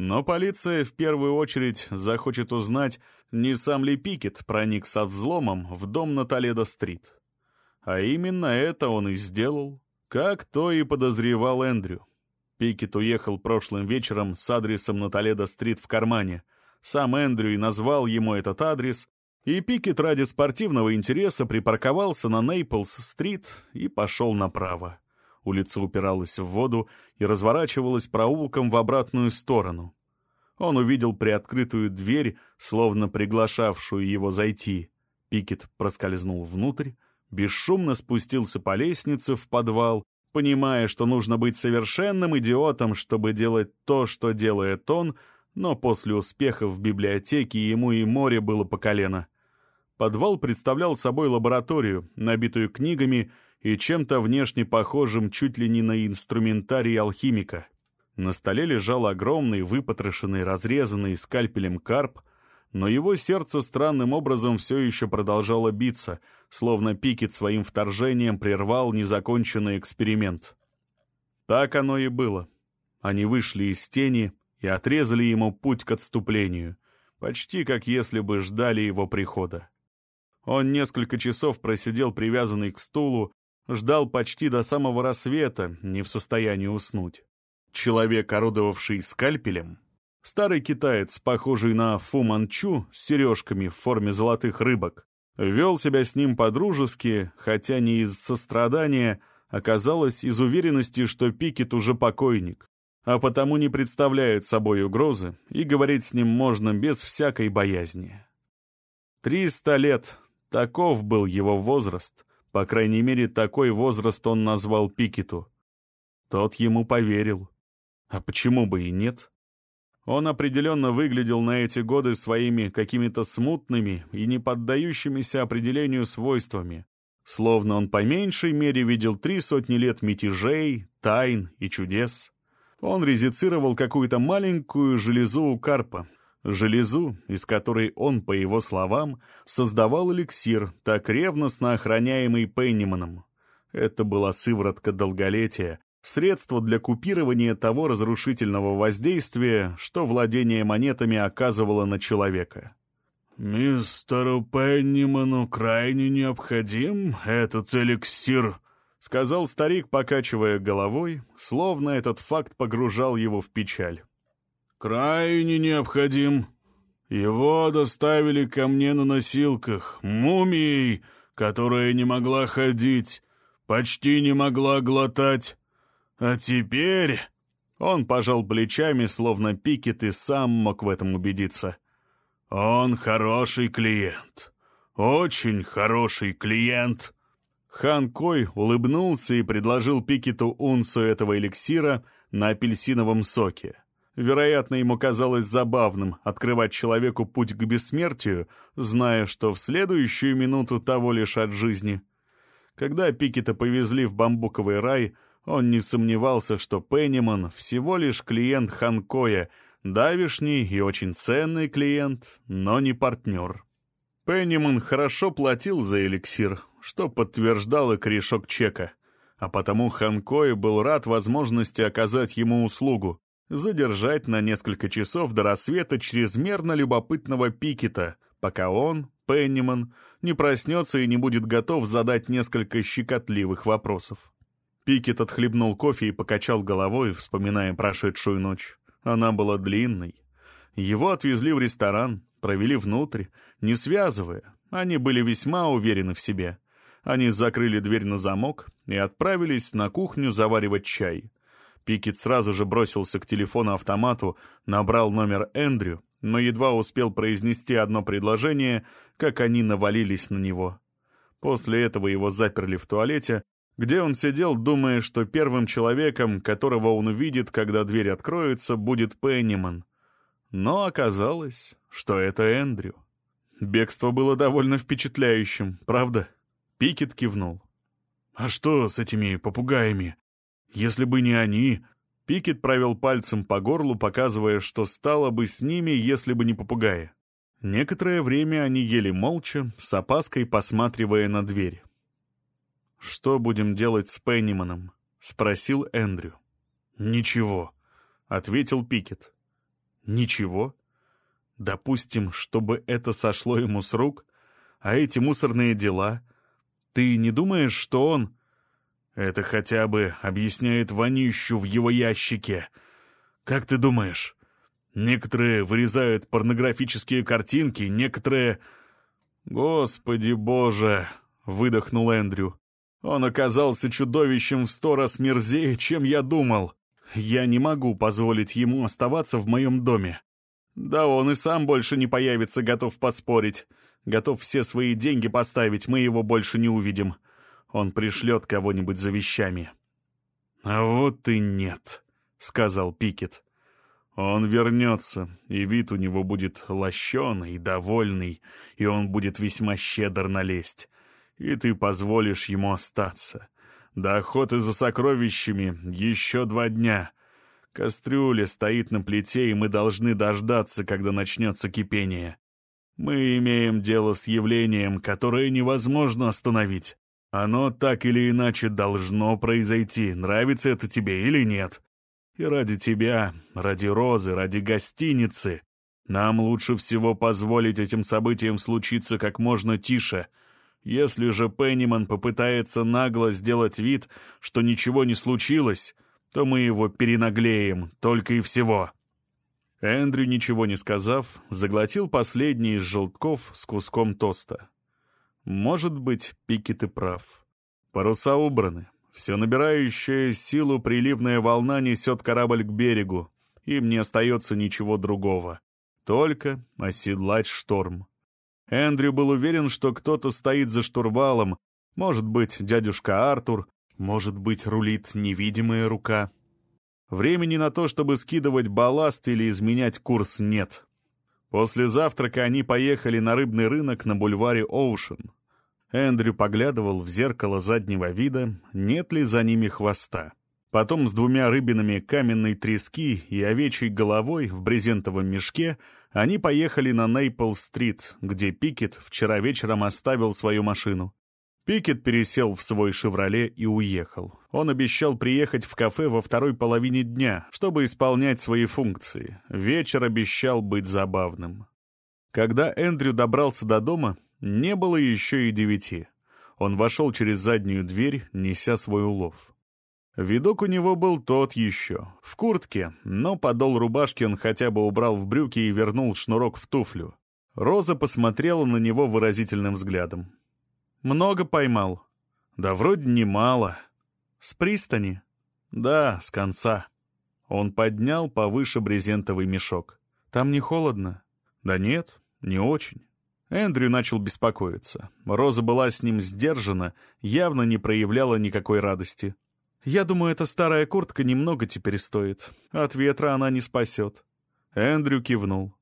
Но полиция в первую очередь захочет узнать, не сам ли Пикет проник со взломом в дом на Толедо-стрит. А именно это он и сделал, как то и подозревал Эндрю. Пикет уехал прошлым вечером с адресом на Толедо-стрит в кармане. Сам Эндрю и назвал ему этот адрес, и Пикет ради спортивного интереса припарковался на Нейплс-стрит и пошел направо. Улица упиралась в воду и разворачивалась проулком в обратную сторону. Он увидел приоткрытую дверь, словно приглашавшую его зайти. Пикет проскользнул внутрь, бесшумно спустился по лестнице в подвал, понимая, что нужно быть совершенным идиотом, чтобы делать то, что делает он, но после успеха в библиотеке ему и море было по колено — Подвал представлял собой лабораторию, набитую книгами и чем-то внешне похожим чуть ли не на инструментарий алхимика. На столе лежал огромный, выпотрошенный, разрезанный скальпелем карп, но его сердце странным образом все еще продолжало биться, словно Пикет своим вторжением прервал незаконченный эксперимент. Так оно и было. Они вышли из тени и отрезали ему путь к отступлению, почти как если бы ждали его прихода. Он несколько часов просидел привязанный к стулу, ждал почти до самого рассвета, не в состоянии уснуть. Человек, орудовавший скальпелем, старый китаец, похожий на Фу Манчу с сережками в форме золотых рыбок, вел себя с ним по-дружески, хотя не из сострадания, оказалось из уверенности, что Пикет уже покойник, а потому не представляет собой угрозы, и говорить с ним можно без всякой боязни. Триста лет Таков был его возраст. По крайней мере, такой возраст он назвал Пикету. Тот ему поверил. А почему бы и нет? Он определенно выглядел на эти годы своими какими-то смутными и не поддающимися определению свойствами. Словно он по меньшей мере видел три сотни лет мятежей, тайн и чудес. Он резицировал какую-то маленькую железу у карпа, железу, из которой он, по его словам, создавал эликсир, так ревностно охраняемый Пенниманом. Это была сыворотка долголетия, средство для купирования того разрушительного воздействия, что владение монетами оказывало на человека. «Мистеру Пенниману крайне необходим этот эликсир», — сказал старик, покачивая головой, словно этот факт погружал его в печаль крайне необходим. Его доставили ко мне на носилках, мумией, которая не могла ходить, почти не могла глотать. А теперь...» Он пожал плечами, словно Пикет и сам мог в этом убедиться. «Он хороший клиент. Очень хороший клиент». Хан Кой улыбнулся и предложил Пикету унцию этого эликсира на апельсиновом соке. Вероятно, ему казалось забавным открывать человеку путь к бессмертию, зная, что в следующую минуту того лишат жизни. Когда Пикета повезли в бамбуковый рай, Он не сомневался, что Пенниман всего лишь клиент Ханкоя, давишний и очень ценный клиент, но не партнер. Пенниман хорошо платил за эликсир, что подтверждал и корешок чека, а потому Ханкой был рад возможности оказать ему услугу, задержать на несколько часов до рассвета чрезмерно любопытного Пикета, пока он, Пенниман, не проснется и не будет готов задать несколько щекотливых вопросов. Пикет отхлебнул кофе и покачал головой, вспоминая прошедшую ночь. Она была длинной. Его отвезли в ресторан, провели внутрь, не связывая. Они были весьма уверены в себе. Они закрыли дверь на замок и отправились на кухню заваривать чай. Пикет сразу же бросился к телефону-автомату, набрал номер Эндрю, но едва успел произнести одно предложение, как они навалились на него. После этого его заперли в туалете, где он сидел, думая, что первым человеком, которого он увидит, когда дверь откроется, будет Пенниман. Но оказалось, что это Эндрю. Бегство было довольно впечатляющим, правда? Пикет кивнул. «А что с этими попугаями? Если бы не они...» Пикет провел пальцем по горлу, показывая, что стало бы с ними, если бы не попугаи. Некоторое время они ели молча, с опаской посматривая на дверь. «Что будем делать с Пенниманом?» — спросил Эндрю. «Ничего», — ответил Пикет. «Ничего? Допустим, чтобы это сошло ему с рук, а эти мусорные дела... Ты не думаешь, что он...» «Это хотя бы объясняет вонищу в его ящике. Как ты думаешь?» Некоторые вырезают порнографические картинки, некоторые... «Господи боже!» — выдохнул Эндрю. Он оказался чудовищем в сто раз мерзее, чем я думал. Я не могу позволить ему оставаться в моем доме. Да он и сам больше не появится, готов поспорить. Готов все свои деньги поставить, мы его больше не увидим. Он пришлет кого-нибудь за вещами. «А вот и нет», — сказал Пикет. «Он вернется, и вид у него будет лощеный, довольный, и он будет весьма щедр налезть и ты позволишь ему остаться. До охоты за сокровищами еще два дня. Кастрюля стоит на плите, и мы должны дождаться, когда начнется кипение. Мы имеем дело с явлением, которое невозможно остановить. Оно так или иначе должно произойти, нравится это тебе или нет. И ради тебя, ради Розы, ради гостиницы, нам лучше всего позволить этим событиям случиться как можно тише — если же Пенниман попытается нагло сделать вид, что ничего не случилось, то мы его перенаглеем, только и всего». Эндрю, ничего не сказав, заглотил последний из желтков с куском тоста. Может быть, Пикет и прав. Паруса убраны. Все набирающая силу приливная волна несет корабль к берегу. Им не остается ничего другого. Только оседлать шторм. Эндрю был уверен, что кто-то стоит за штурвалом. Может быть, дядюшка Артур, может быть, рулит невидимая рука. Времени на то, чтобы скидывать балласт или изменять курс, нет. После завтрака они поехали на рыбный рынок на бульваре Оушен. Эндрю поглядывал в зеркало заднего вида, нет ли за ними хвоста. Потом с двумя рыбинами каменной трески и овечьей головой в брезентовом мешке они поехали на Нейпл-стрит, где Пикет вчера вечером оставил свою машину. Пикет пересел в свой «Шевроле» и уехал. Он обещал приехать в кафе во второй половине дня, чтобы исполнять свои функции. Вечер обещал быть забавным. Когда Эндрю добрался до дома, не было еще и девяти. Он вошел через заднюю дверь, неся свой улов. Видок у него был тот еще. В куртке, но подол рубашки он хотя бы убрал в брюки и вернул шнурок в туфлю. Роза посмотрела на него выразительным взглядом. «Много поймал?» «Да вроде немало». «С пристани?» «Да, с конца». Он поднял повыше брезентовый мешок. «Там не холодно?» «Да нет, не очень». Эндрю начал беспокоиться. Роза была с ним сдержана, явно не проявляла никакой радости. Я думаю, эта старая куртка немного теперь стоит. От ветра она не спасет». Эндрю кивнул.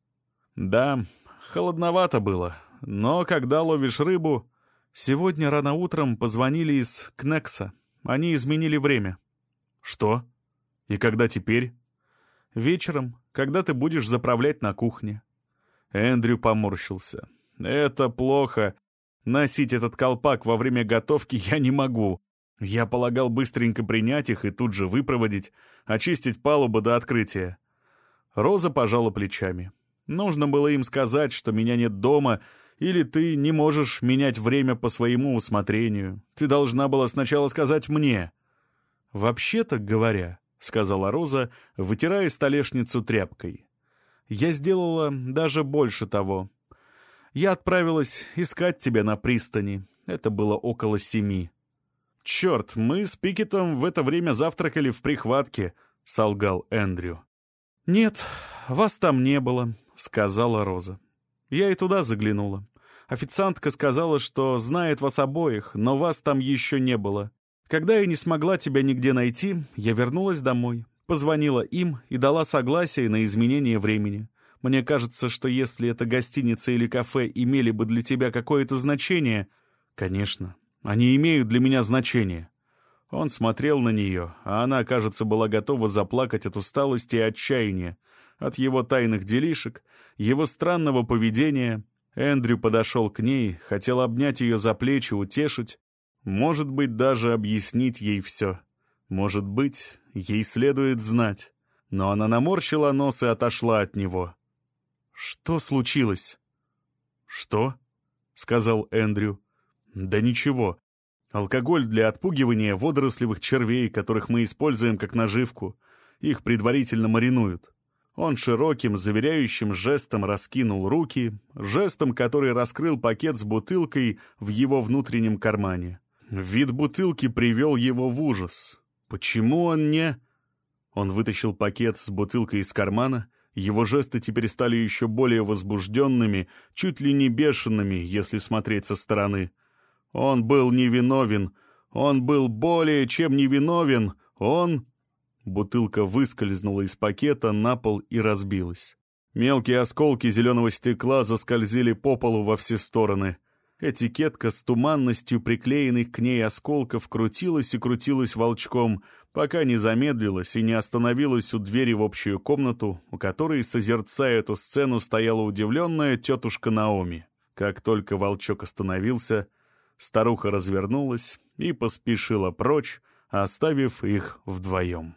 «Да, холодновато было, но когда ловишь рыбу...» Сегодня рано утром позвонили из Кнекса. Они изменили время. «Что? И когда теперь?» «Вечером, когда ты будешь заправлять на кухне». Эндрю поморщился. «Это плохо. Носить этот колпак во время готовки я не могу. Я полагал быстренько принять их и тут же выпроводить, очистить палубу до открытия». Роза пожала плечами. «Нужно было им сказать, что меня нет дома, или ты не можешь менять время по своему усмотрению. Ты должна была сначала сказать мне». «Вообще-то говоря», — сказала Роза, вытирая столешницу тряпкой, — «я сделала даже больше того. Я отправилась искать тебя на пристани. Это было около семи». «Черт, мы с Пикетом в это время завтракали в прихватке», — солгал Эндрю. «Нет, вас там не было», — сказала Роза. Я и туда заглянула. Официантка сказала, что знает вас обоих, но вас там еще не было. Когда я не смогла тебя нигде найти, я вернулась домой, позвонила им и дала согласие на изменение времени. Мне кажется, что если эта гостиница или кафе имели бы для тебя какое-то значение... Конечно, они имеют для меня значение. Он смотрел на нее, а она, кажется, была готова заплакать от усталости и отчаяния, от его тайных делишек, его странного поведения. Эндрю подошел к ней, хотел обнять ее за плечи, утешить, может быть, даже объяснить ей все. Может быть, ей следует знать. Но она наморщила нос и отошла от него. «Что случилось?» «Что?» — сказал Эндрю. «Да ничего. Алкоголь для отпугивания водорослевых червей, которых мы используем как наживку. Их предварительно маринуют. Он широким, заверяющим жестом раскинул руки, жестом, который раскрыл пакет с бутылкой в его внутреннем кармане. Вид бутылки привел его в ужас. Почему он не... Он вытащил пакет с бутылкой из кармана, его жесты теперь стали еще более возбужденными, чуть ли не бешеными, если смотреть со стороны. Он был невиновен, он был более чем невиновен, он... Бутылка выскользнула из пакета на пол и разбилась. Мелкие осколки зеленого стекла заскользили по полу во все стороны. Этикетка с туманностью приклеенных к ней осколков крутилась и крутилась волчком, пока не замедлилась и не остановилась у двери в общую комнату, у которой, созерцая эту сцену, стояла удивленная тетушка Наоми. Как только волчок остановился, старуха развернулась и поспешила прочь, оставив их вдвоем.